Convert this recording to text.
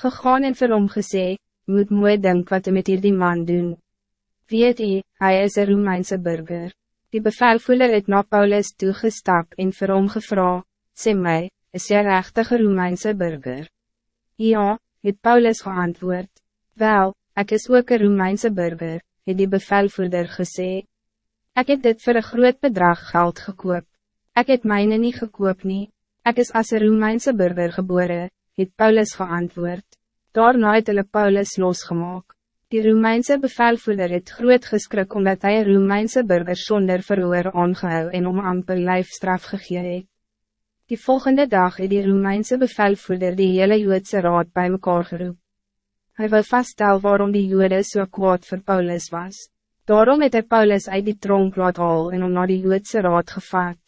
gegaan en vir hom gesê, moet mooi denk wat hy met hier die man doen. Weet hy, hy is een Romeinse burger. Die bevelvoerder het na Paulus toegestap en vir hom gevra, sê my, is jy rechtige Romeinse burger? Ja, het Paulus geantwoord. Wel, ik is ook een Romeinse burger, het die bevelvoerder gesê. Ik heb dit voor een groot bedrag geld gekoop. Ik heb mijne niet gekoop nie. Ik is als een Romeinse burger geboren, het Paulus geantwoord. Daarna het hulle Paulus losgemaak. Die Romeinse bevelvoerder het groot geskrik omdat hij een Romeinse burger zonder verhoor aangehou en om amper lijfstraf gegee het. Die volgende dag het die Romeinse bevelvoerder die hele Joodse raad bij mekaar geroep. Hij wil vaststel waarom die Jode so kwaad voor Paulus was. Daarom het hy Paulus uit die tronk laat haal en om naar die Joodse raad gevaart.